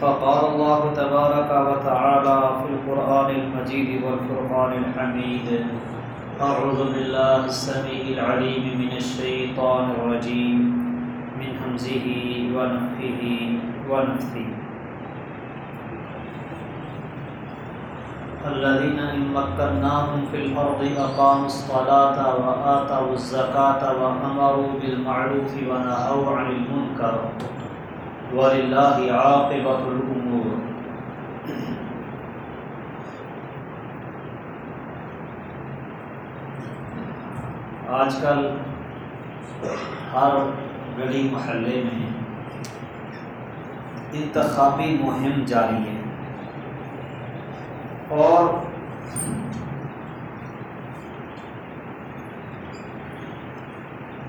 فقال الله تبارك وتعالى في القرآن المجيد والفرقان الحميد. أعوذ بالله السميع العليم من الشيطان الرجيم. من همزه ونفخه ونفثه. الذين إن مكناهم في الأرض أقاموا الصلاة وآتوا الزكاة وأمروا بالمعروف ونهوا عن المنكر. وللہ عاقبت الامور۔ آج کل ہر گلی محلے میں انتخابی مہم جاری ہے۔ اور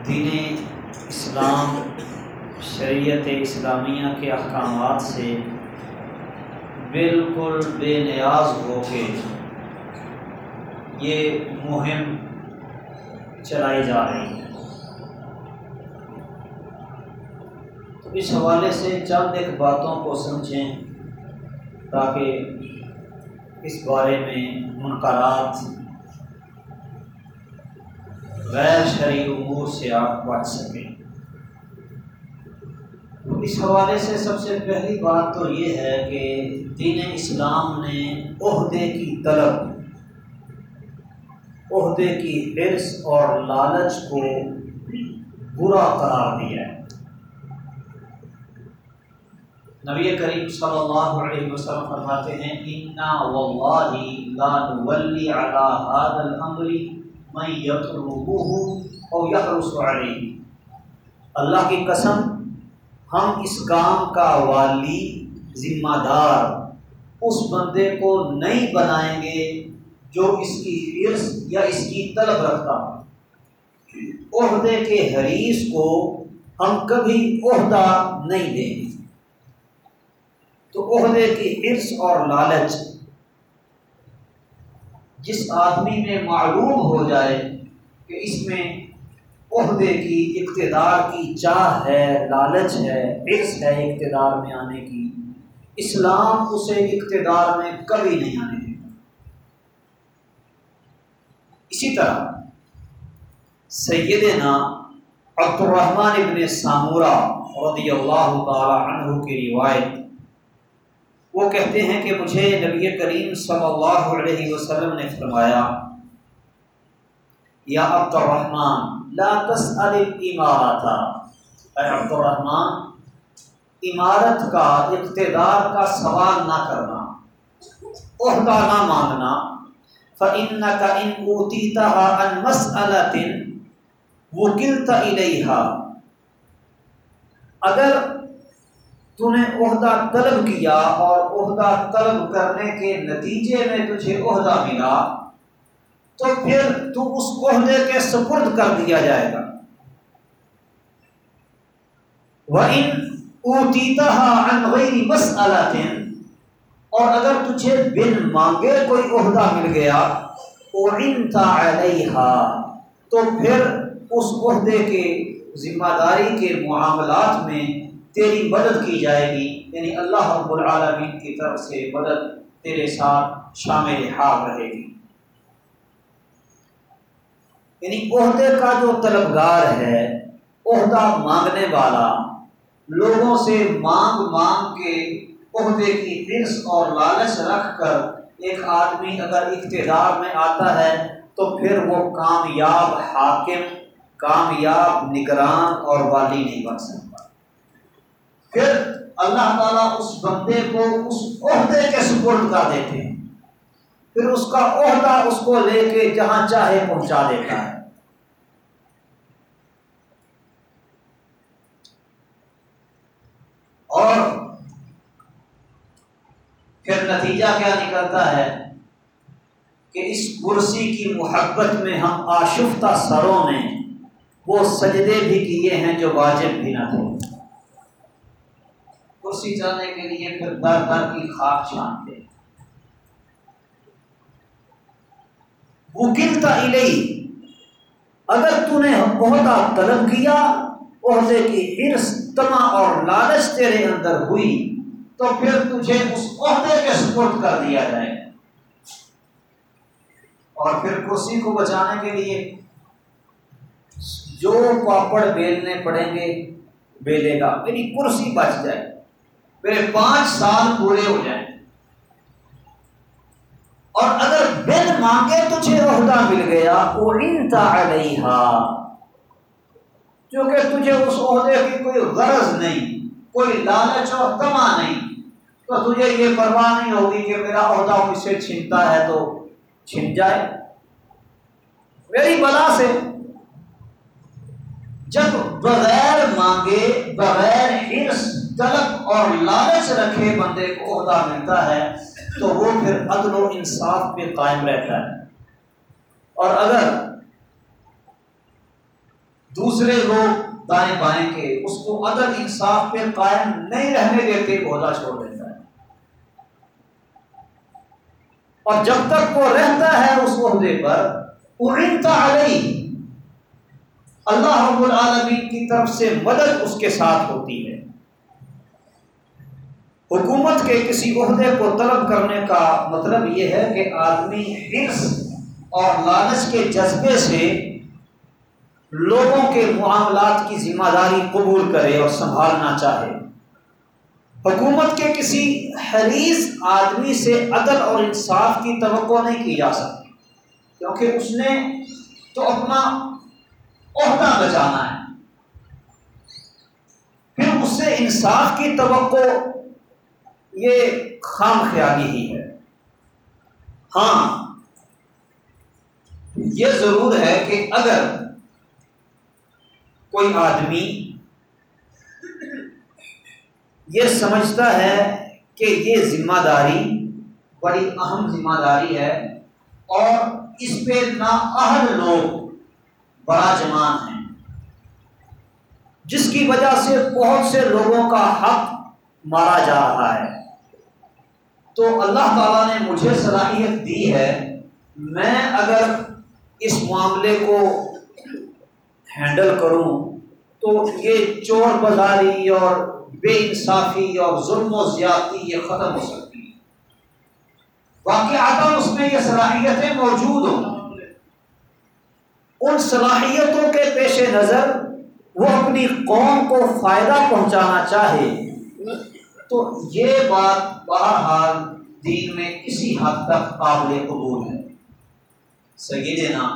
دین اسلام شریعت اسلامیہ کے احکامات سے بالکل بے نیاز ہو کے یہ مہم چلائی جا رہی ہے۔ تو اس حوالے سے چند ایک باتوں کو سمجھیں تاکہ اس بارے میں منقرات غیر شرعی امور سے آپ بچ سکیں۔ اس حوالے سے سب سے پہلی بات تو یہ ہے کہ دین اسلام نے عہدے کی طلب، عہدے کی حرص اور لالچ کو برا قرار دیا ہے۔ نبی کریم صلی اللہ علیہ وسلم فرماتے ہیں، انا واللہ لا نولی علی هذا الامر من يطلبه او يحرص علیہ اللہ کی قسم ہم اس کام کا والی ذمہ دار اس بندے کو نہیں بنائیں گے جو اس کی عرص یا اس کی طلب رکھتا عہدے کے حریث کو ہم کبھی عہدہ نہیں دیں گے۔ تو عہدے کی عرص اور لالچ جس آدمی میں معلوم ہو جائے کہ اس میں عہدے کی، اقتدار کی چاہ ہے، لالچ ہے عرص ہے اقتدار میں آنے کی۔ اسلام اسے اقتدار میں کبھی نہیں آنے دیتا۔ اسی طرح سیدنا عبد الرحمن ابن سامورہ رضی اللہ تعالی عنہ کی روایت، وہ کہتے ہیں کہ مجھے نبی کریم صلی اللہ علیہ وسلم نے فرمایا، یا عبد الرحمن لا تسأل الامارات اے عبد الرحمن، عمارت کا، اقتدار کا سوال نہ کرنا، عہدہ نہ مانگنا، فَإِنَّكَ إِنْ أُوتِيتَهَا عَنْ مَسْأَلَةٍ وُكِلْتَ إِلَيْهَا۔ اگر تو نے عہدہ طلب کیا اور عہدہ طلب کرنے کے نتیجے میں تجھے عہدہ ملا تو پھر تو اس عہدے کے سپرد کر دیا جائے گا۔ وہ ان اوتیتا بس اور اگر تجھے بن مانگے کوئی عہدہ مل گیا علیہ تو پھر اس عہدے کے، ذمہ داری کے معاملات میں تیری مدد کی جائے گی۔ یعنی اللہ رب العالمین کی طرف سے مدد تیرے ساتھ شامل حال رہے گی۔ یعنی عہدے کا جو طلبگار ہے، عہدہ مانگنے والا، لوگوں سے مانگ مانگ کے عہدے کی حرص اور لالچ رکھ کر ایک آدمی اگر اقتدار میں آتا ہے تو پھر وہ کامیاب حاکم، کامیاب نگران اور والی نہیں بن سکتا۔ پھر اللہ تعالیٰ اس بندے کو اس عہدے کے سپورٹ کر دیتے ہیں۔ پھر اس کا عہدہ اس کو لے کے جہاں چاہے پہنچا دیتا ہے۔ اور پھر نتیجہ کیا نکلتا ہے کہ اس کرسی کی محبت میں ہم آشفتہ سروں نے وہ سجدے بھی کیے ہیں جو واجب بھی نہ تھے۔ کرسی جانے کے لیے پھر در در کی خاک چھانتے۔ وکلتا الہی اگر تو نے بہت طلب کیا عہدے کی حرص تما اور لالچ تیرے اندر ہوئی، تو پھر تجھے اس عہدے کے سپرد کر دیا جائے۔ اور پھر کرسی کو بچانے کے لیے جو پاپڑ بیلنے پڑیں گے، بیلے گا میری یعنی کرسی بچ جائے۔ میرے پانچ سال پورے ہو جائیں۔ اور مانگے تجھے عہدہ مل گیا علیہ کیونکہ تجھے اس عہدے کی کوئی غرض نہیں، کوئی لالچ اور کما نہیں۔ تو تجھے یہ پرواہ نہیں ہوگی کہ میرا عہدہ مجھ سے چھنتا ہے تو چھن جائے۔ میری بلا سے جب بغیر مانگے، بغیر حرص طلب اور لالچ رکھے بندے کو عہدہ ملتا ہے تو وہ پھر عدل و انصاف پہ قائم رہتا ہے۔ اور اگر دوسرے لوگ دائیں بائیں کے اس کو عدل انصاف پہ قائم نہیں رہنے دیتے عہدہ چھوڑ دیتا ہے۔ اور جب تک وہ رہتا ہے اس عہدے پر علیہ، اللہ رب العالمین کی طرف سے مدد اس کے ساتھ ہوتی ہے۔ حکومت کے کسی عہدے کو طلب کرنے کا مطلب یہ ہے کہ آدمی حرص اور لالچ کے جذبے سے لوگوں کے معاملات کی ذمہ داری قبول کرے اور سنبھالنا چاہے۔ حکومت کے کسی حریص آدمی سے عدل اور انصاف کی توقع نہیں کی جا سکتی، کیونکہ اس نے تو اپنا عہدہ بچانا ہے۔ پھر اس سے انصاف کی توقع یہ خام خیالی ہی ہے۔ ہاں یہ ضرور ہے کہ اگر کوئی آدمی یہ سمجھتا ہے کہ یہ ذمہ داری بڑی اہم ذمہ داری ہے اور اس پہ نااہل لوگ بڑا جمان ہیں، جس کی وجہ سے بہت سے لوگوں کا حق مارا جا رہا ہے۔ تو اللہ تعالیٰ نے مجھے صلاحیت دی ہے، میں اگر اس معاملے کو ہینڈل کروں تو یہ چور بازاری اور بے انصافی اور ظلم و زیادتی یہ ختم ہو سکتی ہے۔ واقعات اس میں یہ صلاحیتیں موجود ہوں۔ ان صلاحیتوں کے پیش نظر وہ اپنی قوم کو فائدہ پہنچانا چاہے۔ تو یہ بات بہرحال دین میں کسی حد تک قابل قبول ہے۔ سیدنا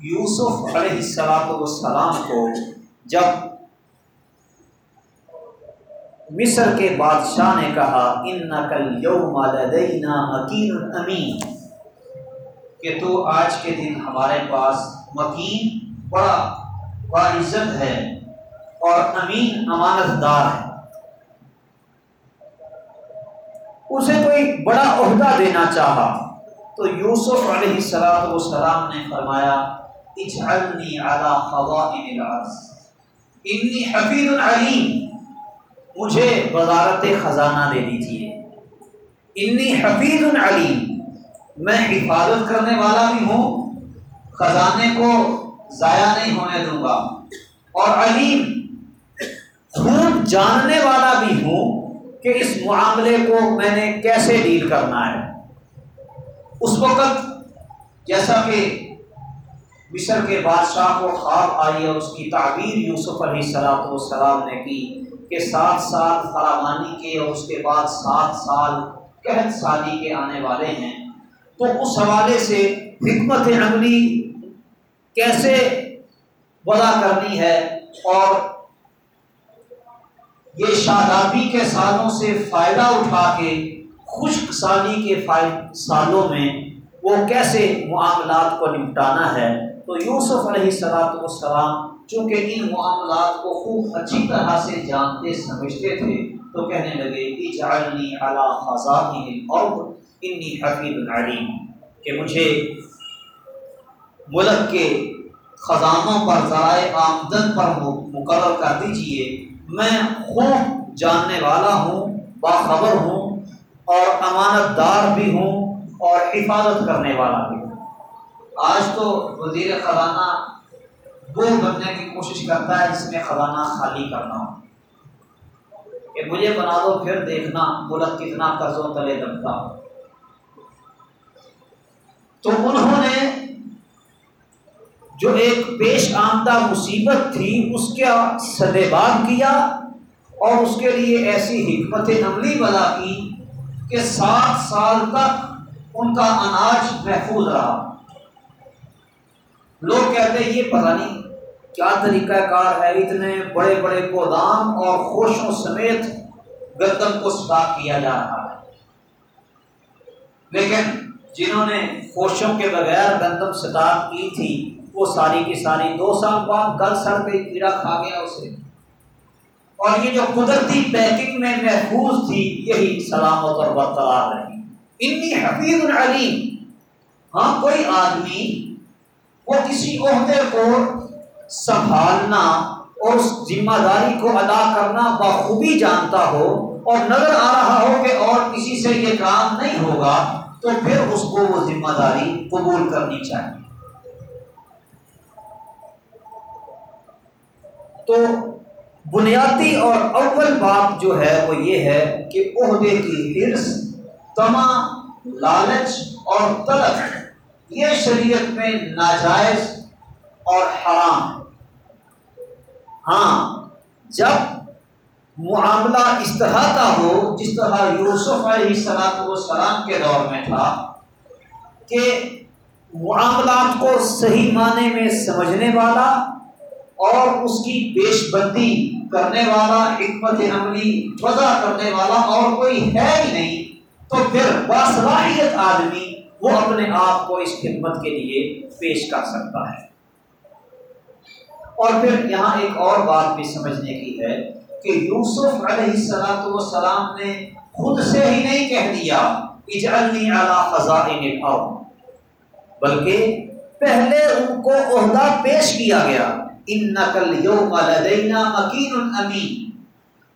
یوسف علیہ السلام والسلام کو جب مصر کے بادشاہ نے کہا ان نقل یوم لدینا مکین امین کہ تو آج کے دن ہمارے پاس مکین بڑا باعزت ہے اور امین امانت دار ہے۔ اسے کوئی بڑا عہدہ دینا چاہا۔ تو یوسف علیہ السلام والسلام نے فرمایا، اجعلنی علی الارض، انی حفیظ علیم، مجھے وزارت خزانہ دے دیجیے انی حفیظ علیم، میں حفاظت کرنے والا بھی ہوں، خزانے کو ضائع نہیں ہونے دوں گا۔ اور علیم خوب جاننے والا بھی ہوں کہ اس معاملے کو میں نے کیسے ڈیل کرنا ہے؟ اس وقت جیسا کہ مصر کے بادشاہ کو خواب آئی اور اس کی تعبیر یوسف علیہ السلاۃ والسلام نے کی کہ سات سال فراوانی کے اور اس کے بعد سات سال قحط سالی کے آنے والے ہیں۔ تو اس حوالے سے حکمت عملی کیسے وضع کرنی ہے اور یہ شادابی کے سالوں سے فائدہ اٹھا کے، خشک سالی کے سالوں میں وہ کیسے معاملات کو نپٹانا ہے؟ تو یوسف علیہ السلاۃ والسلام چونکہ ان معاملات کو خوب اچھی طرح سے جانتے، سمجھتے تھے، تو کہنے لگے، اجعلنی علی خزائن اور انی حفیظ علیم کہ مجھے ملک کے خزانوں پر ذرائع آمدن پر مقرر کر دیجیے میں خوب جاننے والا ہوں، باخبر ہوں، اور امانت دار بھی ہوں، اور حفاظت کرنے والا بھی ہوں۔ آج تو وزیر خزانہ وہ بننے کی کوشش کرتا ہے، جس میں خزانہ خالی کرنا۔ ہو کہ مجھے بنا دو، پھر دیکھنا، ملک کتنا قرضوں تلے دبتا۔ ہو تو انہوں نے جو ایک پیش آمدہ مصیبت تھی، اس کا سدباب کیا اور اس کے لیے ایسی حکمت عملی بنا کی کہ سات سال تک ان کا اناج محفوظ رہا۔ لوگ کہتے ہیں، یہ پتہ نہیں کیا طریقہ کار ہے، اتنے بڑے بڑے گودام اور خوشوں سمیت گندم کو سٹاک کیا جا رہا ہے۔ لیکن جنہوں نے خوشوں کے بغیر گندم سٹاک کی تھی وہ ساری کی ساری دو سال بعد گل سڑ گئی کیڑا کھا گیا اسے۔ اور یہ جو قدرتی پیکنگ میں محفوظ تھی، یہی سلامت اور برقرار رہی۔ اتنی حفیظ علیم۔ ہاں کوئی آدمی وہ کسی عہدے کو سنبھالنا اور اس ذمہ داری کو ادا کرنا بخوبی جانتا ہو اور نظر آ رہا ہو کہ اور کسی سے یہ کام نہیں ہوگا، تو پھر اس کو وہ ذمہ داری قبول کرنی چاہیے۔ تو بنیادی اور اول بات جو ہے وہ یہ ہے کہ عہدے کی حرص تما لالچ اور طلب، یہ شریعت میں ناجائز اور حرام ہاں جب معاملہ اس طرح کا ہو، جس طرح یوسف علیہ السلام سلام کے دور میں تھا، کہ معاملات کو صحیح معنی میں سمجھنے والا اور اس کی پیش بندی کرنے والا، حکمت عملی، وضع کرنے والا اور کوئی ہے ہی نہیں، تو پھر باصلاحیت آدمی وہ اپنے آپ کو اس خدمت کے لیے پیش کر سکتا ہے۔ اور پھر یہاں ایک اور بات بھی سمجھنے کی ہے کہ یوسف علیہ السلاۃ والسلام نے خود سے ہی نہیں کہہ دیا، اجعلنی علی خزائن الارض، بلکہ پہلے ان کو عہدہ پیش کیا گیا۔ نقل یوم لدینا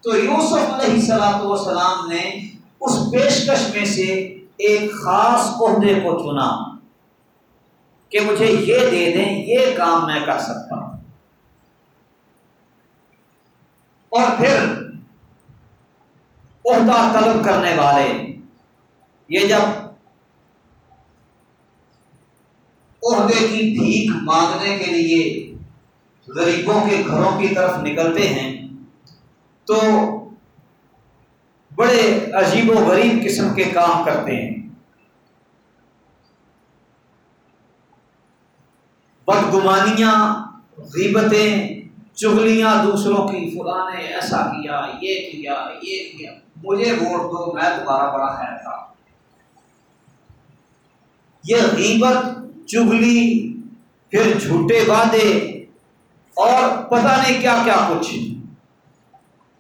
تو یوسف علیہ السلاۃ والسلام نے اس پیشکش میں سے ایک خاص عہدے کو چنا کہ مجھے یہ دے دیں، یہ کام میں کر سکتا ہوں۔ اور پھر عہدہ طلب کرنے والے، یہ جب عہدے کی بھیک مانگنے کے لیے غریبوں کے گھروں کی طرف نکلتے ہیں تو بڑے عجیب و غریب قسم کے کام کرتے ہیں۔ بدگمانیاں، غیبتیں چگلیاں دوسروں کی فلاں نے ایسا کیا، یہ کیا یہ کیا۔ مجھے ووٹ دو، میں تمہارا بڑا خیر تھا۔ یہ غیبت چگلی پھر جھوٹے وعدے اور پتہ نہیں کیا کیا کچھ۔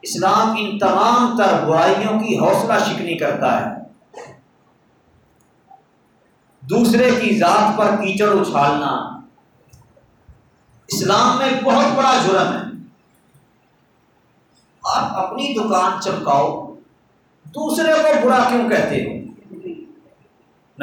اسلام ان تمام تر برائیوں کی حوصلہ شکنی کرتا ہے۔ دوسرے کی ذات پر کیچڑ اچھالنا۔ اسلام میں بہت بڑا جرم ہے۔ آپ اپنی دکان چمکاؤ، دوسرے کو برا کیوں کہتے ہو؟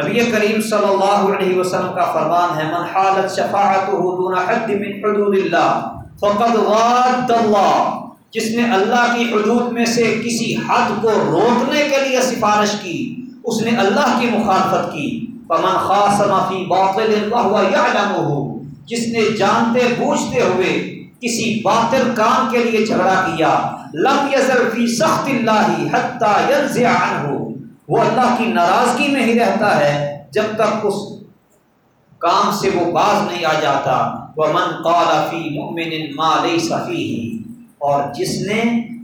نبی کریم صلی اللہ علیہ وسلم کا فرمان ہے، من حالت شفاعت دون حد من حدود اللہ، فقد غاد اللہ۔ جس نے اللہ کی حدود میں سے کسی حد کو روکنے کے لیے سفارش کی، اس نے اللہ کی مخالفت کی۔ فمن خاصم فی باطل وهو يعلمه جس نے جانتے بوجھتے ہوئے کسی باطل کام کے لیے جھگڑا کیا، لم یزل فی سخط اللہ حتی ينزع عنه وہ اللہ کی ناراضگی میں ہی رہتا ہے جب تک اس کام سے وہ باز نہیں آ جاتا۔ وہ من قالفی مومن مال صفی اور جس نے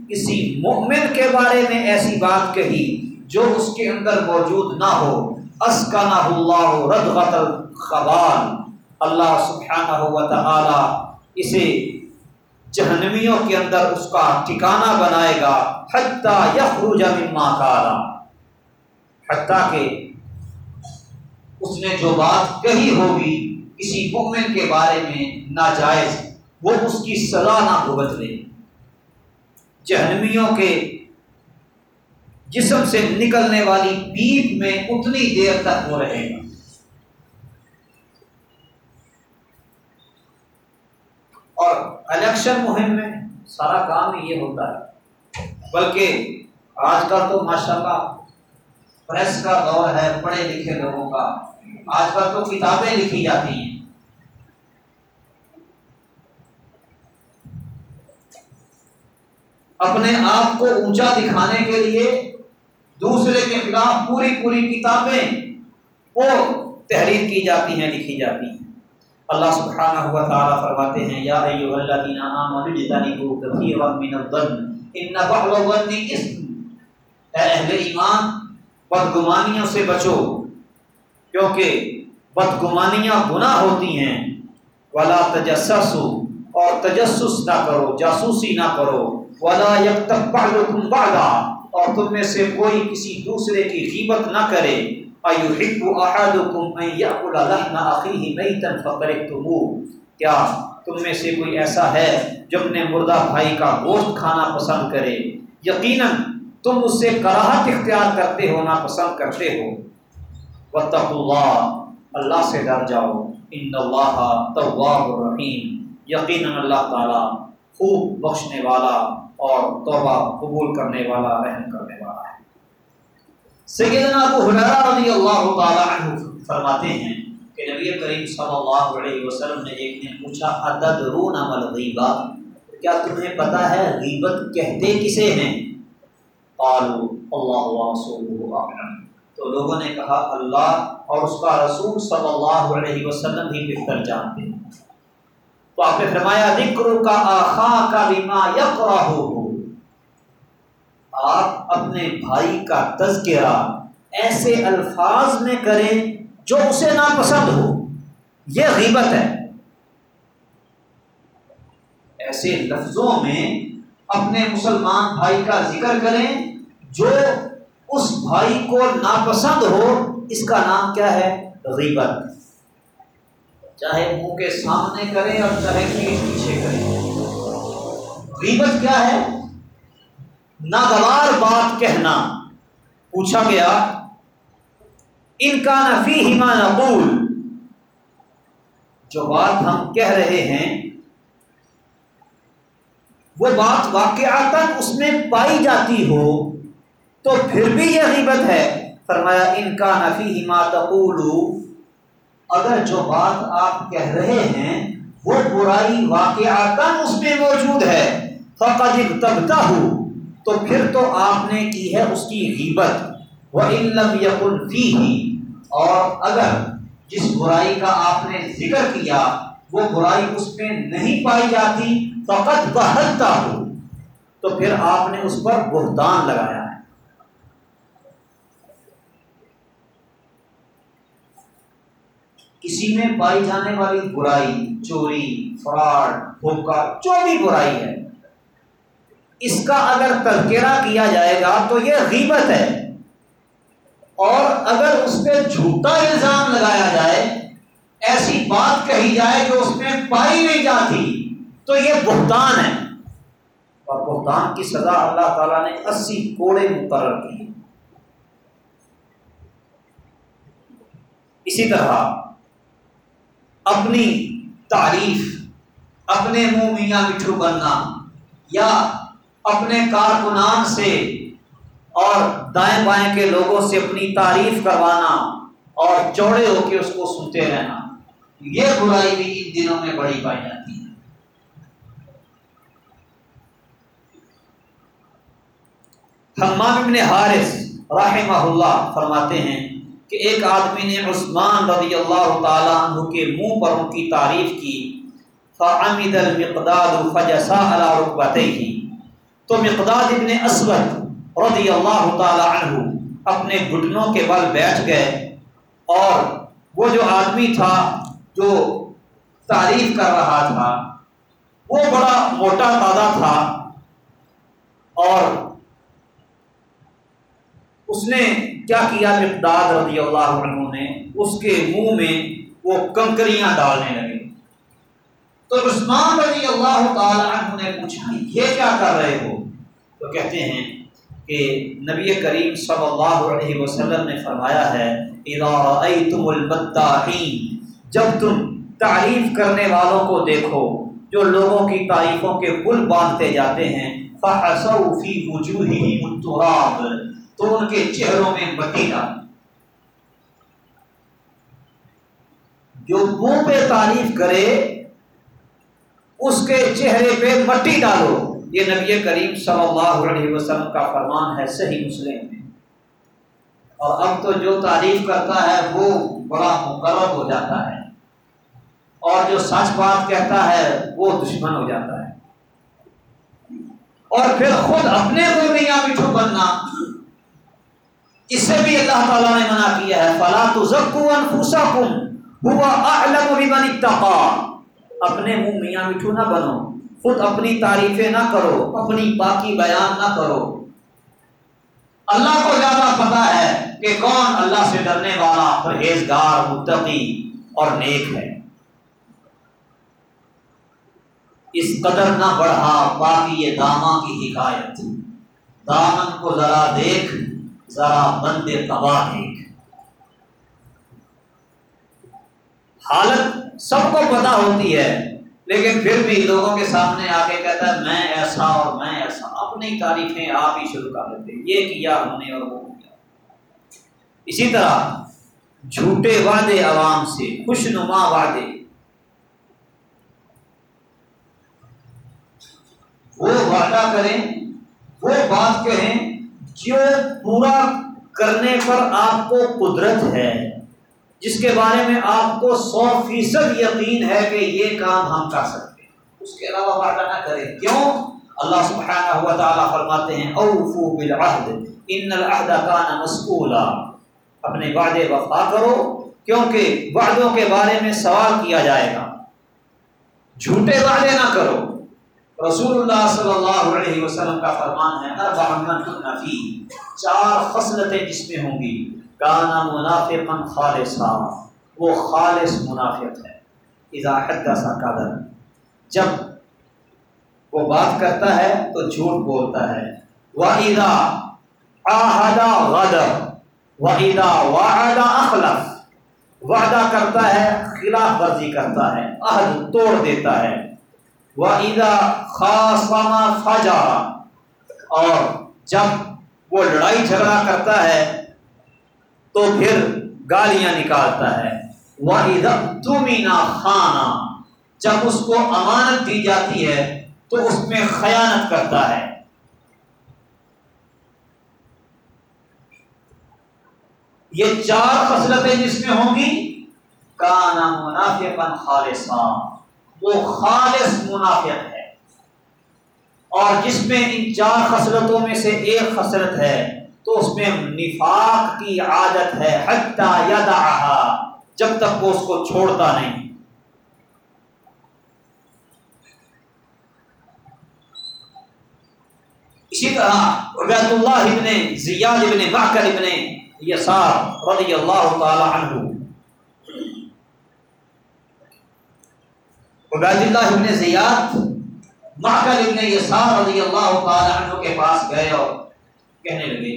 کسی مومن کے بارے میں ایسی بات کہی جو اس کے اندر موجود نہ ہو۔ اسکن اللہ ردغت الخبال اللہ سبحانہ و تعالی اسے جہنمیوں کے اندر اس کا ٹھکانہ بنائے گا۔ حتیٰ یخرج مما قالا حتیٰ کہ اس نے جو بات کہی ہوگی کسی مومن کے بارے میں ناجائز، وہ اس کی سزا نہ بھگت لے۔ جہنمیوں کے جسم سے نکلنے والی پیپ میں اتنی دیر تک وہ رہے گا۔ اور الیکشن مہم میں سارا کام یہ ہوتا ہے، بلکہ آج کل تو ماشاء اللہ پریس کا دور ہے پڑھے لکھے لوگوں کا۔ آج کل تو کتابیں لکھی جاتی ہیں۔ اپنے آپ کو اونچا دکھانے کے لیے دوسرے کے خلاف پوری پوری کتابیں وہ تحریر کی جاتی ہیں، لکھی جاتی ہیں۔ اللہ سبحانہ ہوا تعالیٰ فرماتے ہیں، یا ایوہ الذین آمنوا جتنبوا کثیرا من الظن، ان بعض الظن اسم۔ اے اہل ایمان بدگمانیوں سے بچو۔ کیونکہ بدگمانیاں گناہ ہوتی ہیں۔ ولا تجسسوا اور تجسس نہ کرو، جاسوسی نہ کرو۔ ولا یکتب بعضکم بعضا اور تم میں سے کوئی کسی دوسرے کی غیبت نہ کرے۔ ایحب احدکم ان یاکل لحم اخیہ میتا فکرهتموه کیا تم میں سے کوئی ایسا ہے جو اپنے مردہ بھائی کا گوشت کھانا پسند کرے؟ یقیناً تم اس سے کراہت اختیار کرتے ہو نا پسند کرتے ہو۔ واتقوا اللہ اللہ سے ڈر جاؤ۔ ان اللہ تواب الرحیم۔ یقیناً اللہ تعالی خوب بخشنے والا اور توبہ قبول کرنے والا، رحم کرنے والا ہے۔ سیدنا ابو حریرہ رضی اللہ تعالی عنہ فرماتے ہیں کہ نبی کریم صلی اللہ علیہ وسلم نے ایک دن پوچھا، اتدرون ما الغیبہ کیا تمہیں پتہ ہے غیبت کہتے کسے ہیں؟ قالوا اللہ ورسولہ اعلم تو لوگوں نے کہا، اللہ اور اس کا رسول صلی اللہ علیہ وسلم ہی بہتر جانتے ہیں۔ تو آپ نے فرمایا ذکر کا آخا کا بیما یقرا ہو آپ اپنے بھائی کا تذکرہ ایسے الفاظ میں کریں جو اسے ناپسند ہو۔ یہ غیبت ہے۔ ایسے لفظوں میں اپنے مسلمان بھائی کا ذکر کریں، جو اس بھائی کو ناپسند ہو، اس کا نام کیا ہے؟ غیبت۔ چاہے منہ کے سامنے کریں اور چاہے پیٹ پیچھے کریں۔ غیبت کیا ہے؟ ناگوار بات کہنا۔ پوچھا گیا، ان کا نفی ہما نقول۔ جو بات ہم کہہ رہے ہیں وہ بات واقعات اس میں پائی جاتی ہو، تو پھر بھی یہ غیبت ہے۔ فرمایا، ان کا نفی ہما تقول اگر جو بات آپ کہہ رہے ہیں، وہ برائی واقعات اس میں موجود ہے۔ فقد تبتا ہوں تو پھر تو آپ نے کی ہے اس کی غیبت۔ وہ علم یقن فی اور اگر جس برائی کا آپ نے ذکر کیا، وہ برائی اس میں نہیں پائی جاتی فقط بہلتا ہو تو پھر آپ نے اس پر بہتان لگایا ہے۔ کسی میں پائی جانے والی برائی، چوری، فراڈ، دھوکہ، جو بھی برائی ہے، اس کا اگر تذکرہ کیا جائے گا تو یہ غیبت ہے۔ اور اگر اس پہ جھوٹا الزام لگایا جائے، ایسی بات کہی جائے جو اس میں پائی نہیں جاتی۔ تو یہ بہتان ہے۔ اور بہتان کی سزا اللہ تعالیٰ نے اسی کوڑے مقرر کی۔ اسی طرح اپنی تعریف، اپنے منہ میاں مٹھو بننا یا اپنے کارکنان سے اور دائیں بائیں کے لوگوں سے اپنی تعریف کروانا اور چوڑے ہو کے اس کو سنتے رہنا، یہ برائی بھی ان دنوں میں بڑی پائی جاتی ہے۔ حمام ابن حارث رحمہ اللہ فرماتے ہیں کہ ایک آدمی نے عثمان رضی اللہ تعالیٰ عنہ کے منہ پر ان کی تعریف کی، فعمد المقداد فجسا علی رکبتیہ تو مقداد ابن اسود رضی اللہ تعالی عنہ اپنے گھٹنوں کے بل بیٹھ گئے اور وہ جو آدمی تھا جو تعریف کر رہا تھا، وہ بڑا موٹا تازہ تھا اور اس نے کیا کیا مقداد رضی اللہ عنہ نے؟ اس کے منہ میں وہ کنکریاں ڈالنے لگے۔ تو عثمان رضی اللہ تعالی عنہ نے پوچھا، یہ کیا کر رہے ہو؟ تو کہتے ہیں کہ نبی کریم صلی اللہ علیہ وسلم نے فرمایا ہے، اذا رأیتم المداحین، جب تم تعریف کرنے والوں کو دیکھو، جو لوگوں کی تعریفوں کے پل باندھتے جاتے ہیں فحسوا في وجوههم التراب۔ تو ان کے چہروں میں مٹی ڈال جو منہ پہ تعریف کرے، اس کے چہرے پہ مٹی ڈالو۔ یہ نبی کریم صلی اللہ علیہ وسلم کا فرمان ہے صحیح مسلم میں۔ اور اب تو جو تعریف کرتا ہے، وہ بڑا مقرر ہو جاتا ہے۔ اور جو سچ بات کہتا ہے، وہ دشمن ہو جاتا ہے۔ اور پھر خود اپنے کو میاں مٹھو بننا اس سے بھی اللہ تعالیٰ نے منع کیا ہے، فلا تو زکو ہوا اعلم بمن اتقا اپنے منہ میاں مٹھو نہ بنو، خود اپنی تعریفیں نہ کرو، اپنی باقی بیان نہ کرو۔ اللہ کو زیادہ پتا ہے کہ کون اللہ سے ڈرنے والا، پرہیزگار، متقی اور نیک ہے۔ اس قدر نہ بڑھا، باقی یہ داما کی حکایت۔ دامن کو ذرا دیکھ۔ ذرا بند تباہ دیکھ حالت سب کو پتا ہوتی ہے، لیکن پھر بھی لوگوں کے سامنے آ کے کہتا ہے، میں ایسا اور میں ایسا۔ اپنی تعریفیں آپ ہی شروع کر دیتے یہ کیا ہم نے اور وہ کیا۔ اسی طرح جھوٹے وعدے عوام سے خوش نما وعدے۔ وہ وعدہ کریں، وہ بات کہیں جو پورا کرنے پر آپ کو قدرت ہے۔ جس کے بارے میں آپ کو سو فیصد یقین ہے کہ یہ کام ہم کر سکتے ہیں۔ اس کے علاوہ وعدہ نہ کریں۔ کیوں؟ اللہ سبحانہ ہوا تعالیٰ فرماتے ہیں، اوفو بالعہد، ان العہد کان مسئولا۔ اپنے وعدے وفا کرو، کیونکہ وعدوں کے بارے میں سوال کیا جائے گا۔ جھوٹے وعدے نہ کرو۔ رسول اللہ صلی اللہ علیہ وسلم کا فرمان ہے، اربع فی چار خصلتیں جس میں ہوں گی۔ کانا منافقا خالصا۔ وہ خالص منافق ہے۔ اذا حدث قدر۔ جب وہ بات کرتا ہے تو جھوٹ بولتا ہے۔ وَإِذَا عَاهَدَ غَدَرْ۔ وَإِذَا وَعَدَ أَخْلَفْ۔ وعدہ کرتا ہے، خلاف ورزی کرتا ہے۔ عہد توڑ دیتا ہے۔ وَإِذَا خَاصَمَ فَجَرَ۔ اور جب وہ لڑائی جھگڑا کرتا ہے، تو پھر گالیاں نکالتا ہے۔ وَإِذَا تُمِنَا خَانَ۔ جب اس کو امانت دی جاتی ہے، تو اس میں خیانت کرتا ہے۔ یہ چار فصلتیں جس میں ہوں گی۔ کانا منافقا خالصا۔ وہ خالص منافق ہے۔ اور جس میں ان چار خصلتوں میں سے ایک خصلت ہے، تو اس میں نفاق کی عادت ہے، حتیٰ یدعہا، جب تک وہ اس کو چھوڑتا نہیں۔ اسی طرح عبید اللہ ابن زیاد ابن باکر ابن یسار رضی اللہ تعالی عنہ عبید اللہ ابن زیاد باکر ابن یسار رضی اللہ تعالی عنہ کے پاس گئے اور کہنے لگے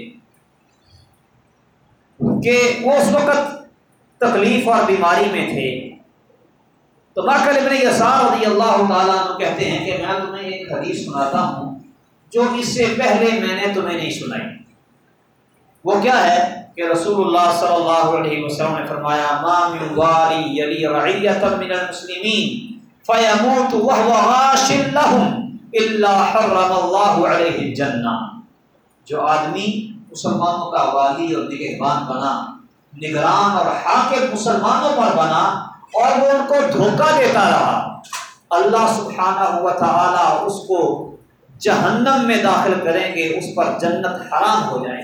کہ وہ اس وقت تکلیف اور بیماری میں تھے۔ تو باکر ابن یسار رضی اللہ تعالیٰ عنہ کہتے ہیں کہ میں تمہیں ایک حدیث سناتا ہوں جو اس سے پہلے میں نے تمہیں نہیں سنائی۔ وہ کیا ہے کہ رسول اللہ صلی اللہ علیہ وسلم نے فرمایا، ما من والی یلی رعیت من المسلمین فیموت وهو غاش لهم الا حرم اللہ علیہ الجنہ جو آدمی مسلمانوں کا والی اور نگہبان بنا، نگران اور حاکم مسلمانوں پر بنا اور وہ ان کو دھوکہ دیتا رہا، اللہ سبحانہ ہوا تعالی اس کو جہنم میں داخل کریں گے، اس پر جنت حرام ہو جائے۔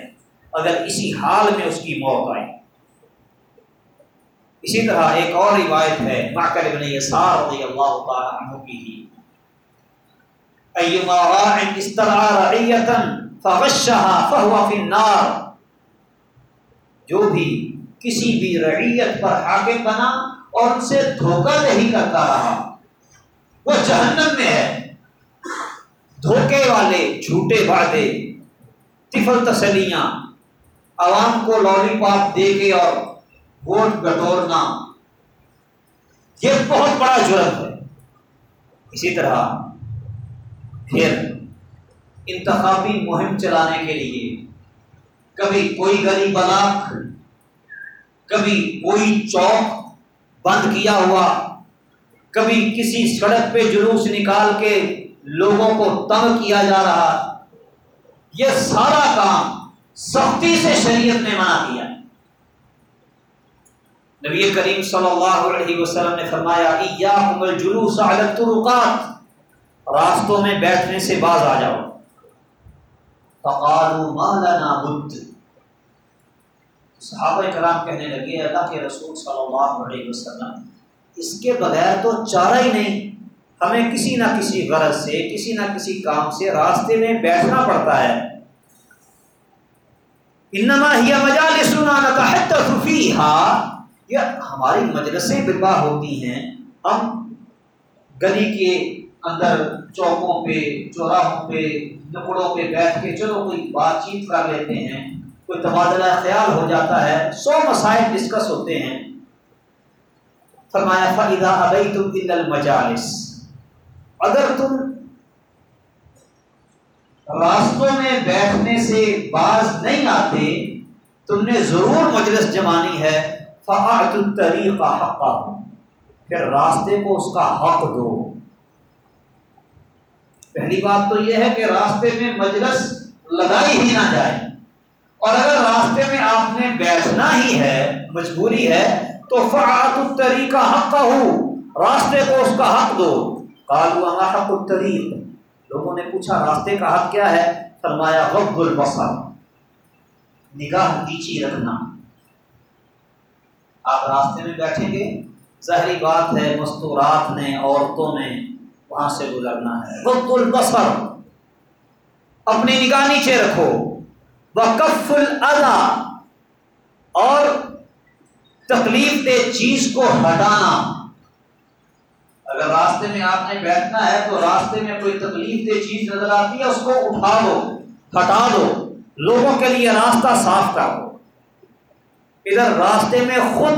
اگر اسی حال میں اس کی موت آئے اسی طرح ایک اور روایت ہے ماکر ابن یسار رضی اللہ تعالی عنہ کی ایما راع استرعى رعیتا فغشها فهو في النار۔ جو بھی کسی بھی رعیت پر حاکم بنا اور ان سے دھوکہ نہیں کرتا رہا، وہ جہنم میں ہے۔ دھوکے والے، جھوٹے وعدے تفل تسلیاں، عوام کو لالی پاپ دے کے اور ووٹ بٹورنا یہ بہت بڑا جرم ہے۔ اسی طرح پھر انتخابی مہم چلانے کے لیے کبھی کوئی گلی بلاک کبھی کوئی چوک بند کیا ہوا، کبھی کسی سڑک پہ جلوس نکال کے لوگوں کو تنگ کیا جا رہا، یہ سارا کام سختی سے شریعت نے منع کیا۔ نبی کریم صلی اللہ علیہ وسلم نے فرمایا جلوس الطرقات. راستوں میں بیٹھنے سے باز آ جاؤ۔ فقالوا ما لنا بد۔ صحابہ کرام کہنے لگے، اللہ کے رسول صلی اللہ علیہ وسلم، اس کے بغیر تو چارہ ہی نہیں، ہمیں کسی نہ کسی غرض سے، کسی نہ کسی کام سے راستے میں بیٹھنا پڑتا ہے۔ انما ہی مجالسنا نتحدث فیها یہ ہماری مجلسیں برپا ہوتی ہیں، ہم گلی کے اندر چوکوں پہ، چوراہوں پہ نکڑوں پہ بیٹھ کے چلو کوئی بات چیت کر لیتے ہیں، کوئی تبادلہ خیال ہو جاتا ہے، سو مسائل ڈسکس ہوتے ہیں۔ فرمایا فریدا ابئی تم المجالس۔ اگر تم راستوں میں بیٹھنے سے باز نہیں آتے، تم نے ضرور مجلس جمانی ہے۔ فعت الطریق حق پھر راستے کو اس کا حق دو۔ پہلی بات تو یہ ہے کہ راستے میں مجلس لگائی ہی نہ جائے۔ اور اگر راستے میں آپ نے بیٹھنا ہی ہے، مجبوری ہے، تو فعت الطریقہ حق کا ہو راستے کو اس کا حق دو۔ کالو حق الطریق لوگوں نے پوچھا، راستے کا حق کیا ہے؟ فرمایا غب البصر۔ نگاہ نیچی رکھنا۔ آپ راستے میں بیٹھیں گے۔ ظاہری بات ہے، مستورات نے، عورتوں نے وہاں سے گزرنا ہے۔ وقت البصر۔ اپنی نگاہ نیچے رکھو۔ وقف الا اور تکلیف دہ چیز کو ہٹانا۔ اگر راستے میں آپ نے بیٹھنا ہے تو راستے میں کوئی تکلیف دہ چیز نظر آتی ہے، اس کو اٹھا دو، ہٹا دو۔ لوگوں کے لیے راستہ صاف کر دو۔ ادھر راستے میں خود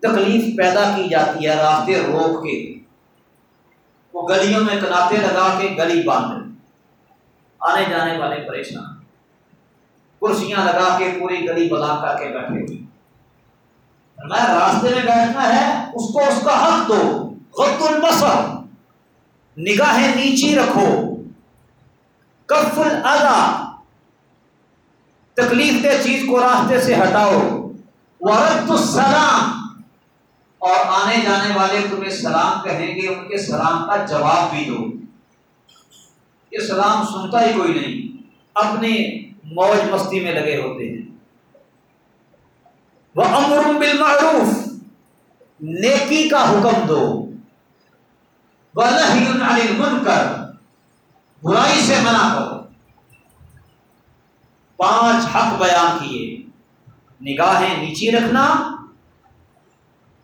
تکلیف پیدا کی جاتی ہے راستے روک کے۔ وہ گلیوں میں کناتے لگا کے گلی باندھ آنے جانے والے پریشان۔ کرسیاں لگا کے پوری گلی بلا کر کے بیٹھے۔ ہوئے میں راستے میں بیٹھنا ہے، اس کو اس کا حق دو۔ خود البصر۔ نگاہیں نیچی رکھو۔ کف الا تکلیف دہ چیز کو راستے سے ہٹاؤ۔ ورد السلام۔ اور آنے جانے والے تمہیں سلام کہیں گے، ان کے سلام کا جواب بھی دو۔ یہ سلام سنتا ہی کوئی نہیں، اپنی موج مستی میں لگے ہوتے ہیں۔ وہ امر بالمعروف، نیکی کا حکم دو۔ وہ المنکر، برائی سے منع کرو۔ پانچ حق بیان کیے۔ نگاہیں نیچی رکھنا،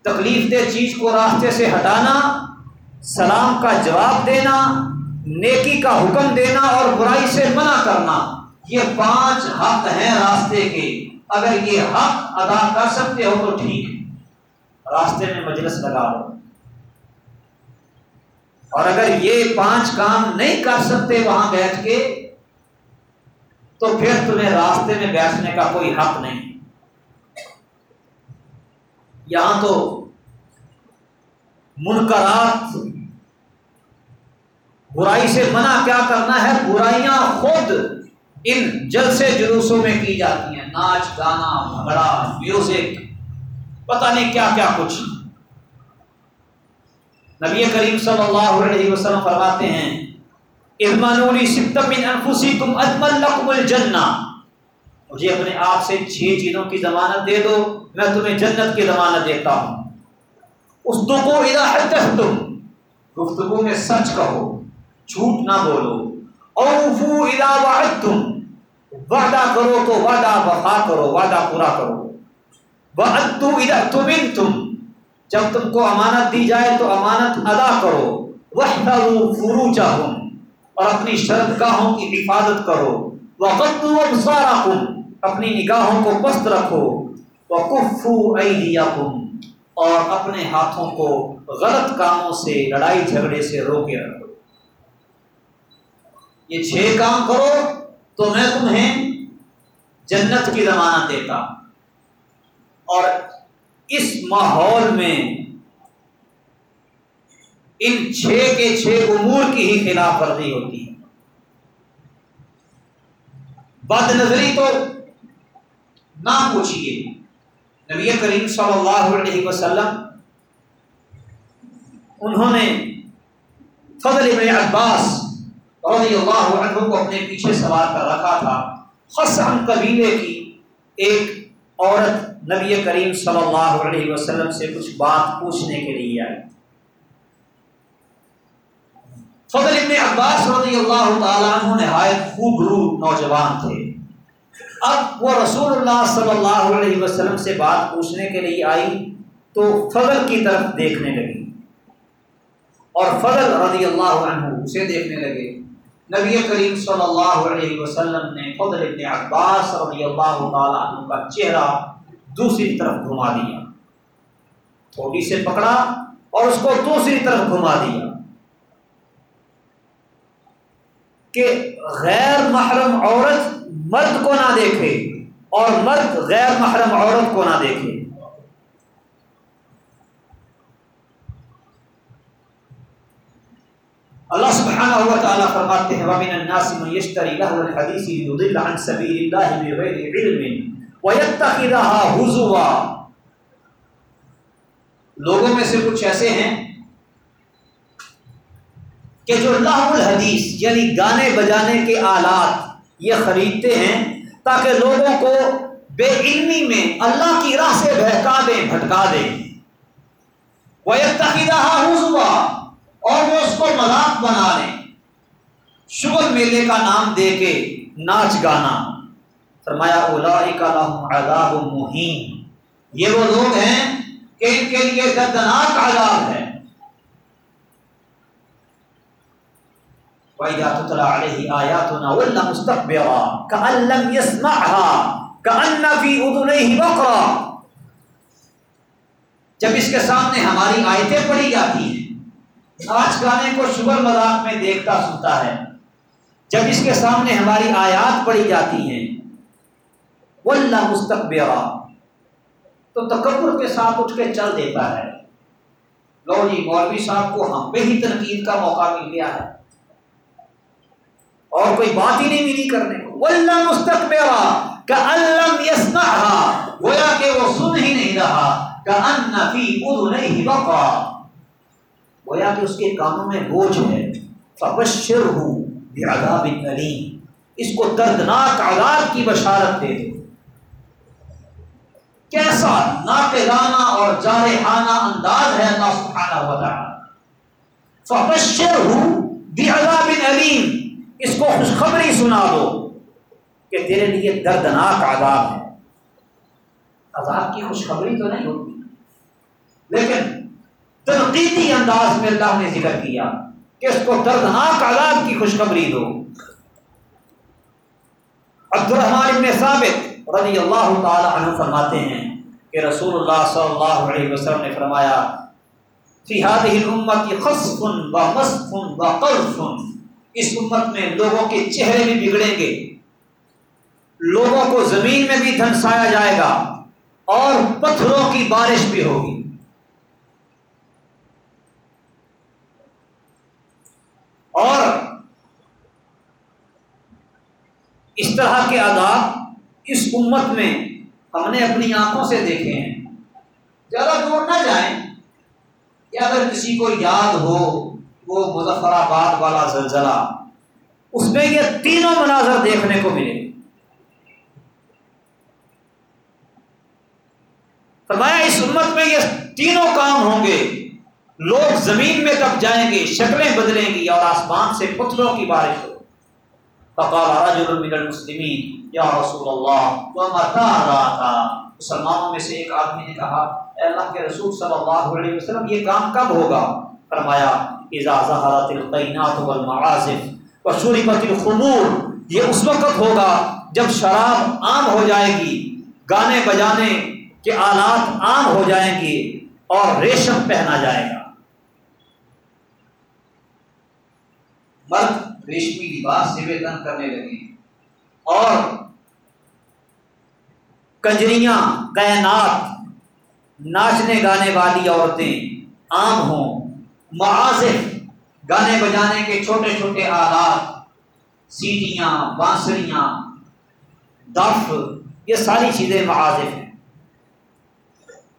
تکلیف دہ چیز کو راستے سے ہٹانا، سلام کا جواب دینا، نیکی کا حکم دینا اور برائی سے منع کرنا، یہ پانچ حق ہیں راستے کے۔ اگر یہ حق ادا کر سکتے ہو تو ٹھیک راستے میں مجلس لگا لو۔ اور اگر یہ پانچ کام نہیں کر سکتے وہاں بیٹھ کے، تو پھر تمہیں راستے میں بیٹھنے کا کوئی حق نہیں۔ یہاں تو منکرات، برائی سے منع کیا کرنا ہے؟ برائیاں خود ان جلسے جلوسوں میں کی جاتی ہیں۔ ناچ، گانا بھگڑا میوزک، پتہ نہیں کیا کیا کچھ۔ نبی کریم صلی اللہ علیہ وسلم فرماتے ہیں الجنہ مجھے اپنے آپ سے چھ چیزوں کی ضمانت دے دو۔ میں تمہیں جنت کی ضمانت دیتا ہوں۔ اس دکو ادا تم گفتگو میں سچ کہو، جھوٹ نہ بولو۔ اوفو ادا واحد تم وعدہ کرو تو وعدہ وفا کرو، وعدہ پورا کرو۔ وعدتو ادا تمن تم جب تم کو امانت دی جائے تو امانت ادا کرو۔ وحدرو فروجہم، اور اپنی شرط گاہوں کی حفاظت کرو۔ وقتو ابصارکم، اپنی نگاہوں کو پست رکھو۔ اور اپنے ہاتھوں کو غلط کاموں سے، لڑائی جھگڑے سے روکے رکھو۔ یہ چھ کام کرو تو میں تمہیں جنت کی ضمانت دیتا۔ اور اس ماحول میں ان چھ کے چھ امور کی ہی خلاف ورزی ہوتی ہے۔ بد نظری تو نہ پوچھیے۔ نبی کریم صلی اللہ علیہ وسلم، انہوں نے فضل ابن عباس رضی اللہ عنہ کو اپنے پیچھے سوار کر رکھا تھا۔ خسم قبیلے کی ایک عورت نبی کریم صلی اللہ علیہ وسلم سے کچھ بات پوچھنے کے لیے آئی۔ فضل ابن عباس رضی اللہ تعالیٰ عنہ نہایت خوب رو نوجوان تھے۔ اب وہ رسول اللہ صلی اللہ علیہ وسلم سے بات پوچھنے کے لیے آئی تو فضل کی طرف دیکھنے لگی۔ اور فضل رضی اللہ عنہ اسے دیکھنے لگے۔ نبی کریم صلی اللہ علیہ وسلم نے فضل ابن عباس رضی اللہ تعالیٰ عنہ کا چہرہ دوسری طرف گھما دیا۔ تھوڑی سے پکڑا اور اس کو دوسری طرف گھما دیا۔ کہ غیر محرم عورت مرد کو نہ دیکھے اور مرد غیر محرم عورت کو نہ دیکھے۔ اللہ سبحانہ ہوا تعالیٰ فرماتے ہیں، وَمِنَ النَّاسِ مَنْ يَشْتَرِي لَهُ الْحَدِيثِ لِيُضِلَّ عَنْ سَبِيلِ اللَّهِ بِغَيْرِ عِلْمٍ وَيَتَّخِذَهَا هُزُوًا۔ لوگوں میں سے کچھ ایسے ہیں کہ جو لہو الحدیث یعنی گانے بجانے کے آلات یہ خریدتے ہیں تاکہ لوگوں کو بے علمی میں اللہ کی راہ سے بہکا دیں، بھٹکا دیں۔ وہ ہوا اور وہ اس کو مذاق بنا لیں۔ شگر میلے کا نام دے کے ناچ گانا۔ فرمایا عذاب مہین۔ یہ وہ لوگ ہیں کہ ان کے لیے دردناک عذاب ہے۔ وَإِذَا تُتْلَى عَلَيْهِ آيَاتُنَا وَلَّا مُسْتَقْبِرًا كَأَن لَّمْ يَسْمَعْهَا كَأَنَّ فِي أُذُنَيْهِ بَقْرًا جب اس کے سامنے ہماری آیتیں پڑھی جاتی ہیں، آج گانے کو شگر مذاق میں دیکھتا سنتا ہے۔ جب اس کے سامنے ہماری آیات پڑھی جاتی ہیں وَلَّا مُسْتَقْبِرًا تو تکبر کے ساتھ اٹھ کے چل دیتا ہے۔ لو جی مولوی صاحب کو ہم پہ ہی تنقید کا موقع مل گیا ہے۔ کوئی بات ہی نہیں ملی کرنے کو۔ ولہ مستقبرا کہ علم یسنعها گویا کہ وہ سن ہی نہیں رہا، کہ فی اذنیہ وقا گویا کہ اس کے کانوں میں بوجھ ہے۔ فبشرہ بعذاب الیم۔ اس کو دردناک عذاب کی بشارت دے۔ دو کیسا ناقدانہ اور جارحانہ انداز ہے اللہ سبحانہ و تعالی فبشرہ بعذاب الیم۔ اس کو خوشخبری سنا دو کہ تیرے لیے دردناک عذاب ہے۔ عذاب کی خوشخبری تو نہیں ہوتی۔ لیکن تنقیدی انداز میں اللہ نے ذکر کیا کہ اس کو دردناک عذاب کی خوشخبری دو۔ عبد الرحمان ابن ثابت رضی اللہ تعالی عنہ فرماتے ہیں کہ رسول اللہ صلی اللہ علیہ وسلم نے فرمایا، فی هذه الامه خصف و مسف و اس امت میں لوگوں کے چہرے بھی بگڑیں گے۔ لوگوں کو زمین میں بھی دھنسایا جائے گا اور پتھروں کی بارش بھی ہوگی۔ اور اس طرح کے آداب اس امت میں ہم نے اپنی آنکھوں سے دیکھے ہیں۔ زیادہ دور نہ جائیں یا اگر کسی کو یاد ہو وہ مظفر آباد والا زلزلہ اس میں یہ تینوں مناظر دیکھنے کو ملے۔ فرمایا، اس امت میں یہ تینوں کام ہوں گے۔ لوگ زمین میں تب جائیں گے، شکلیں بدلیں گی اور آسمان سے پتھروں کی بارش ہو۔ فقال رجل من المسلمین، یا رسول اللہ، وہ مرتا رہا تھا۔ مسلمانوں میں سے ایک آدمی نے کہا، اے اللہ کے رسول صلی اللہ علیہ وسلم، یہ کام کب ہوگا؟ فرمایا اذا ظہرت القینات والمعازف وشربت الخمور، یہ اس وقت ہوگا جب شراب عام ہو جائے گی، گانے بجانے کے آلات عام ہو جائیں گے اور ریشم پہنا جائے گا۔ مرد ریشمی لباس سے تن کرنے لگے اور کنجریاں کائنات ناچنے گانے والی عورتیں عام ہوں۔ معاذف گانے بجانے کے چھوٹے چھوٹے آلات، سیٹیاں بانسریاں دف، یہ ساری چیزیں معاذف ہیں۔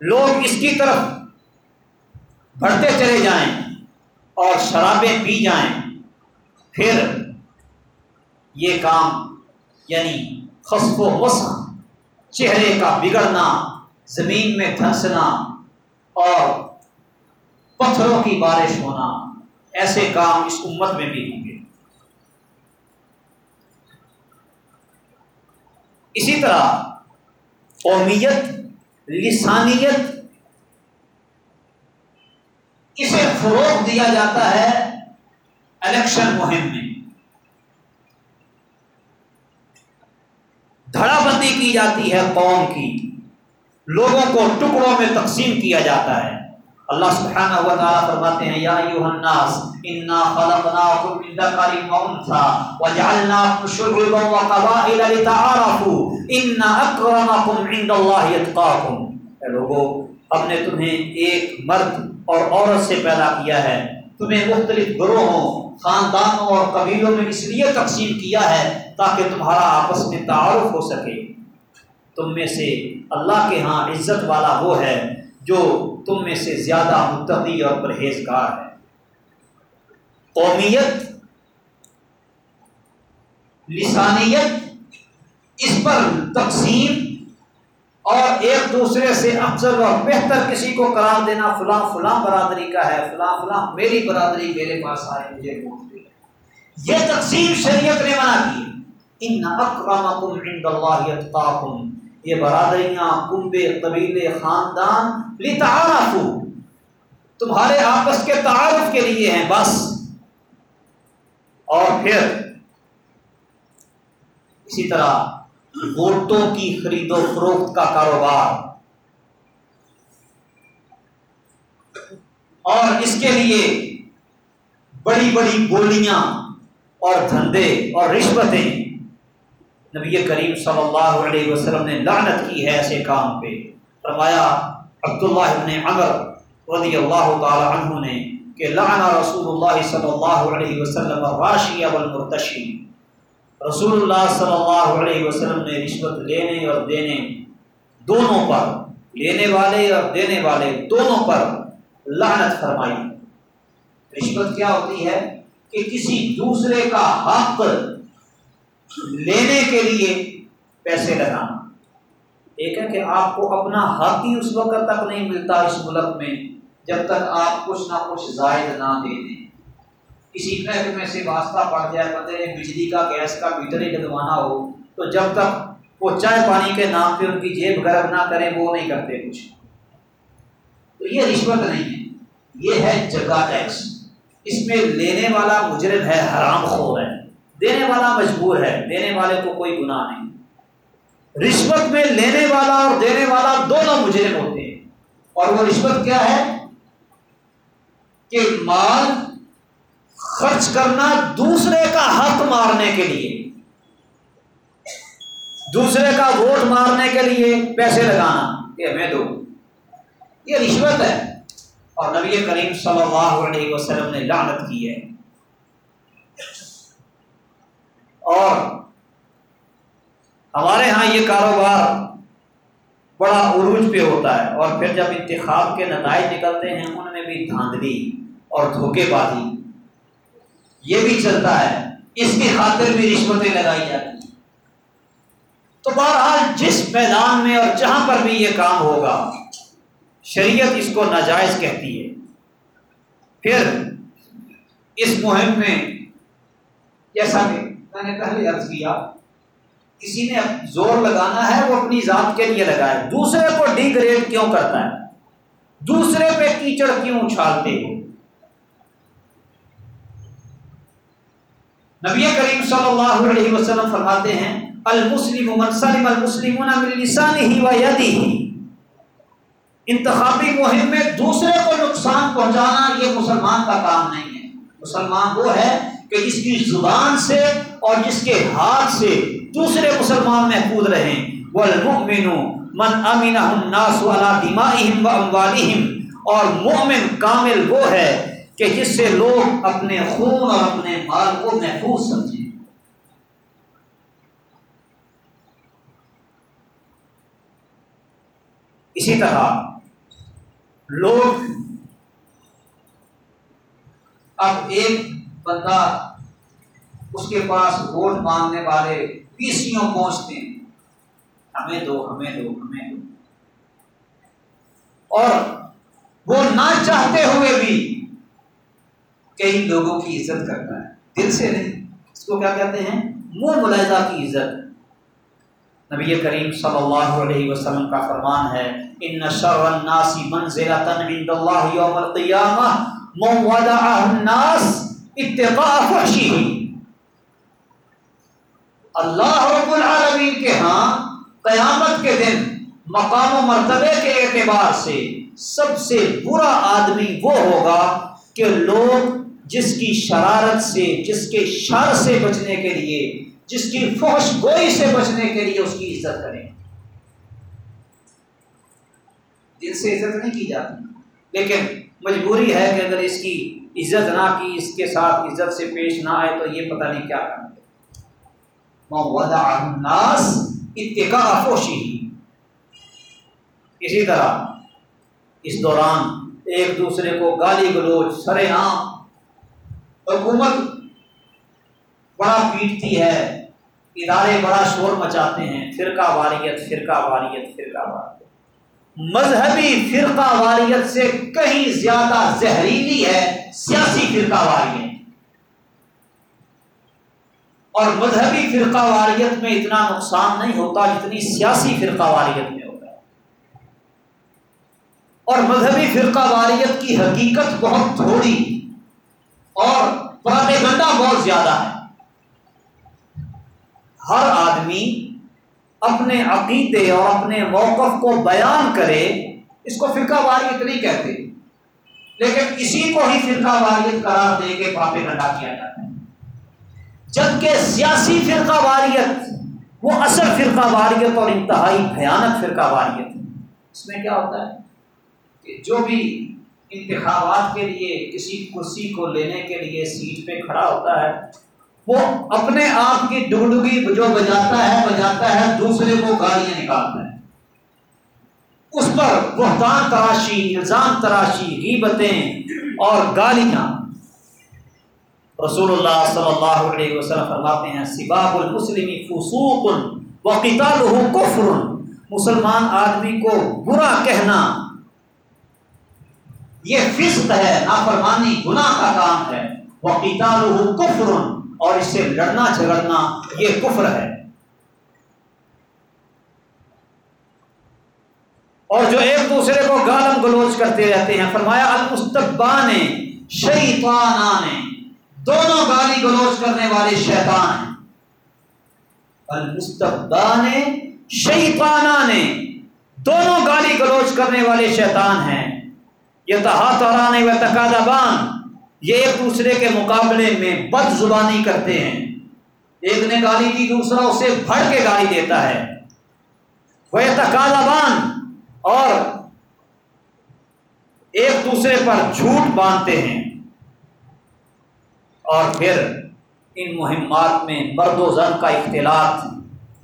لوگ اس کی طرف بڑھتے چلے جائیں اور شرابیں پی جائیں۔ پھر یہ کام یعنی خصف و وسخ چہرے کا بگڑنا، زمین میں دھنسنا اور پتھروں کی بارش ہونا، ایسے کام اس امت میں بھی ہوں گے۔ اسی طرح قومیت، لسانیت، اسے فروغ دیا جاتا ہے الیکشن مہم میں۔ دھڑا بندی کی جاتی ہے قوم کی۔ لوگوں کو ٹکڑوں میں تقسیم کیا جاتا ہے۔ اللہ سبحانہ و تعالیٰ فرماتے ہیں، یا ایوہ الناس، انا خلقناکم من ذکر و انثى وجعلناکم شعوبا و قبائل لتعارفوا ان اکرمکم عند اللہ اتقاکم اے لوگوں ہم نے تمہیں ایک مرد اور عورت سے پیدا کیا ہے۔ تمہیں مختلف گروہوں، خاندانوں اور قبیلوں میں اس لیے تقسیم کیا ہے تاکہ تمہارا آپس میں تعارف ہو سکے۔ تم میں سے اللہ کے ہاں عزت والا وہ ہے جو تم میں سے زیادہ متقی اور پرہیزگار ہے۔ قومیت، لسانیت، اس پر تقسیم اور ایک دوسرے سے افضل اور بہتر کسی کو قرار دینا فلاں فلاں برادری کا ہے، فلاں فلاں میری برادری میرے پاس آئے، مجھے ووٹ دے۔ یہ تقسیم شریعت نے منع کی۔ ان اکرمکم عند اللہ اتقاکم یہ برادریاں، کنبے، قبیلے، خاندان لتعارفو تمہارے آپس کے تعارف کے لیے ہیں، بس۔ اور پھر اسی طرح ووٹوں کی خرید و فروخت کا کاروبار۔ اور اس کے لیے بڑی بڑی بولیاں اور دھندے اور رشوتیں۔ نبی کریم صلی اللہ علیہ وسلم نے لعنت کی ہے ایسے کام پہ۔ فرمایا، عبداللہ ابن عمر رضی اللہ تعالی عنہ نے کہ لعن رسول اللہ صلی اللہ علیہ وسلم راشی والمرتشی۔ رسول اللہ صلی اللہ علیہ وسلم نے رشوت لینے اور دینے دونوں پر، لینے والے اور دینے والے دونوں پر لعنت فرمائی۔ رشوت کیا ہوتی ہے؟ کہ کسی دوسرے کا حق لینے کے لیے پیسے لگانا۔ ایک ہے کہ آپ کو اپنا حق ہی اس وقت تک نہیں ملتا اس ملک میں جب تک آپ کچھ نہ کچھ زائد نہ دے دیں۔ کسی محکمے سے واسطہ پڑ جائے بندے نے بجلی کا، گیس کا، میٹر ہی لگوانا ہو، تو جب تک وہ چائے پانی کے نام پہ ان کی جیب گرم نہ کریں وہ نہیں کرتے کچھ۔ تو یہ رشوت نہیں ہے، یہ ہے جگہ ٹیکس۔ اس میں لینے والا مجرم ہے، حرام خور ہے۔ دینے والا مجبور ہے، دینے والے کو کوئی گناہ نہیں۔ رشوت میں لینے والا اور دینے والا دونوں مجرم ہوتے ہیں۔ اور وہ رشوت کیا ہے؟ کہ مال خرچ کرنا دوسرے کا حق مارنے کے لیے۔ دوسرے کا ووٹ مارنے کے لیے پیسے لگانا۔ کہ ہمیں دو۔ یہ رشوت ہے۔ اور نبی کریم صلی اللہ علیہ وسلم نے لعنت کی ہے۔ اور ہمارے ہاں یہ کاروبار بڑا عروج پہ ہوتا ہے اور پھر جب انتخاب کے نتائج نکلتے ہیں، ان میں بھی دھاندلی اور دھوکے بازی یہ بھی چلتا ہے۔ اس کی خاطر بھی رشوتیں لگائی جاتی ہیں۔ تو بہرحال جس میدان میں اور جہاں پر بھی یہ کام ہوگا، شریعت اس کو ناجائز کہتی ہے۔ پھر اس مہم میں جیسا کہ میں نے پہلے عرض کیا، کسی نے زور لگانا ہے، وہ اپنی ذات کے لیے لگائے۔ دوسرے کو ڈی گریڈ کیوں کرتا ہے؟ دوسرے پہ کیچڑ کیوں اچھالتے ہو؟ نبی کریم صلی اللہ علیہ وسلم فرماتے ہیں، المسلم من سلم المسلمون من لسانه و انتخابی مہم میں دوسرے کو نقصان پہنچانا یہ مسلمان کا کام نہیں ہے۔ مسلمان وہ ہے کہ جس کی زبان سے اور جس کے ہاتھ سے دوسرے مسلمان محفوظ رہیں۔ والمؤمن من امین الناس على دمائهم واموالهم اور مؤمن کامل وہ ہے کہ جس سے لوگ اپنے خون اور اپنے مال کو محفوظ سمجھیں۔ اسی طرح لوگ، اب ایک بندہ اس کے پاس ووٹ مانگنے والے پیسیوں پہنچتے ہیں ہمیں دو ہمیں دو ہمیں دو۔ اور وہ نہ چاہتے ہوئے بھی کئی لوگوں کی عزت کرتا ہے۔ دل سے نہیں۔ اس کو کیا کہتے ہیں؟ منہ ملاحظہ کی عزت۔ نبی کریم صلی اللہ علیہ وسلم کا فرمان ہے، ان شر الناس منزلۃ عند اللہ یوم القیامہ، من ودع الناس اتقاء فحشه اللہ رب العالمین کے ہاں قیامت کے دن مقام و مرتبے کے اعتبار سے سب سے برا آدمی وہ ہوگا کہ لوگ جس کی شرارت سے، جس کے شر سے بچنے کے لیے، جس کی فوش گوئی سے بچنے کے لیے اس کی عزت کریں۔ دل سے عزت نہیں کی جاتی۔ لیکن مجبوری ہے کہ اگر اس کی عزت نہ کی، اس کے ساتھ عزت سے پیش نہ آئے تو یہ پتہ نہیں کیا کرنا الناس اتقاء فوشی اسی طرح اس دوران ایک دوسرے کو گالی گلوچ، سرے عام۔ حکومت بڑا پیٹتی ہے، ادارے بڑا شور مچاتے ہیں، فرقہ واریت فرقہ واریت فرقہ واریت۔ مذہبی فرقہ واریت سے کہیں زیادہ زہریلی ہے، سیاسی فرقہ واریت۔ اور مذہبی فرقہ واریت میں اتنا نقصان نہیں ہوتا جتنی سیاسی فرقہ واریت میں ہوتا ہے۔ اور مذہبی فرقہ واریت کی حقیقت بہت تھوڑی اور گنڈا بہت زیادہ ہے۔ ہر آدمی اپنے عقیدے اور اپنے موقف کو بیان کرے، اس کو فرقہ واریت نہیں کہتے۔ لیکن اسی کو ہی فرقہ واریت قرار دے کے پاپے گنڈا کیا جاتا ہے۔ جبکہ سیاسی فرقہ واریت، وہ اصل فرقہ واریت اور انتہائی بھیانک فرقہ واریت اس میں کیا ہوتا ہے؟ کہ جو بھی انتخابات کے لیے کسی کرسی کو لینے کے لیے سیٹ پہ کھڑا ہوتا ہے، وہ اپنے آپ کی ڈگڈگی جو بجاتا ہے بجاتا ہے، دوسرے کو گالیاں نکالتا ہے۔ اس پر بہتان تراشی، الزام تراشی، غیبتیں اور گالیاں رسول اللہ صلی اللہ علیہ وسلم فرماتے ہیں، سباب المسلم فسوق وقتالہ کفر مسلمان آدمی کو برا کہنا، یہ فسق ہے، نافرمانی، گناہ کا کام ہے۔ وہ کتاب کفر اور اس سے لڑنا جھگڑنا، یہ کفر ہے۔ اور جو ایک دوسرے کو گالم گلوچ کرتے رہتے ہیں، فرمایا، المستبان شیطان دونوں گالی گلوچ کرنے والے شیطان ہیں۔ المستبان شیطان دونوں گالی گلوچ کرنے والے شیطان ہیں۔ یہ تحت و تقادبان یہ ایک دوسرے کے مقابلے میں بد زبانی کرتے ہیں۔ ایک نے گالی دی، دوسرا اسے پھڑ کے گالی دیتا ہے۔ وہ تقادبان اور ایک دوسرے پر جھوٹ باندھتے ہیں۔ اور پھر ان مہمات میں مرد و زن کا اختلاط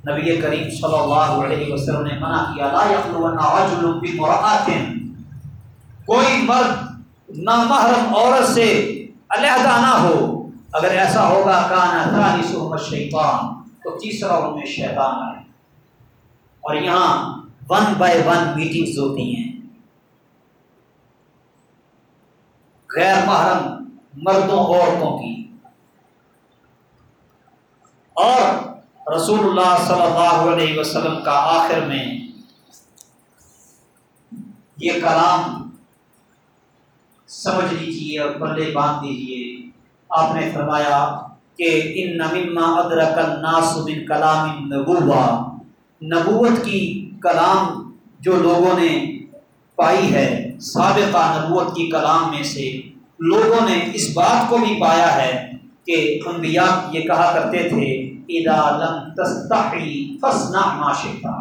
نبی کریم صلی اللہ علیہ وسلم نے منع کیا، لا یخلون رجل بمرأة کوئی مرد نامحرم عورت سے علیحدہ نہ ہو، اگر ایسا ہوگا، کانا شیطان تو تیسرا ان میں شیطان آئے اور یہاں ون بائی ون میٹنگز ہوتی ہیں۔ غیر محرم مردوں عورتوں کی۔ اور رسول اللہ صلی اللہ علیہ وسلم کا آخر میں یہ کلام سمجھ لیجیے اور پلے باندھ دیجیے آپ نے فرمایا کہ ان نمما ادرک الناس من کلام نبوا نبوت کی کلام جو لوگوں نے پائی ہے، سابقہ نبوت کی کلام میں سے لوگوں نے اس بات کو بھی پایا ہے کہ انبیاء یہ کہا کرتے تھے، اذا لم تستحی فصنع ما شئتا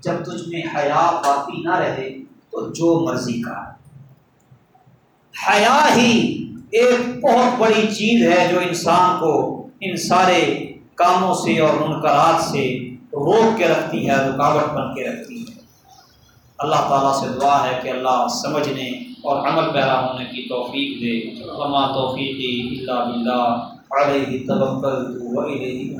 جب تجھ میں حیا باقی نہ رہے تو جو مرضی کا حیا ہی ایک بہت بڑی چیز ہے جو انسان کو ان سارے کاموں سے اور منقرات سے روک کے رکھتی ہے، رکاوٹ بن کے رکھتی ہے۔ اللہ تعالیٰ سے دعا ہے کہ اللہ سمجھنے اور عمل پیرا ہونے کی توفیق دے۔ توفیقی اللہ بلّہ علیہ توکل تو علیہ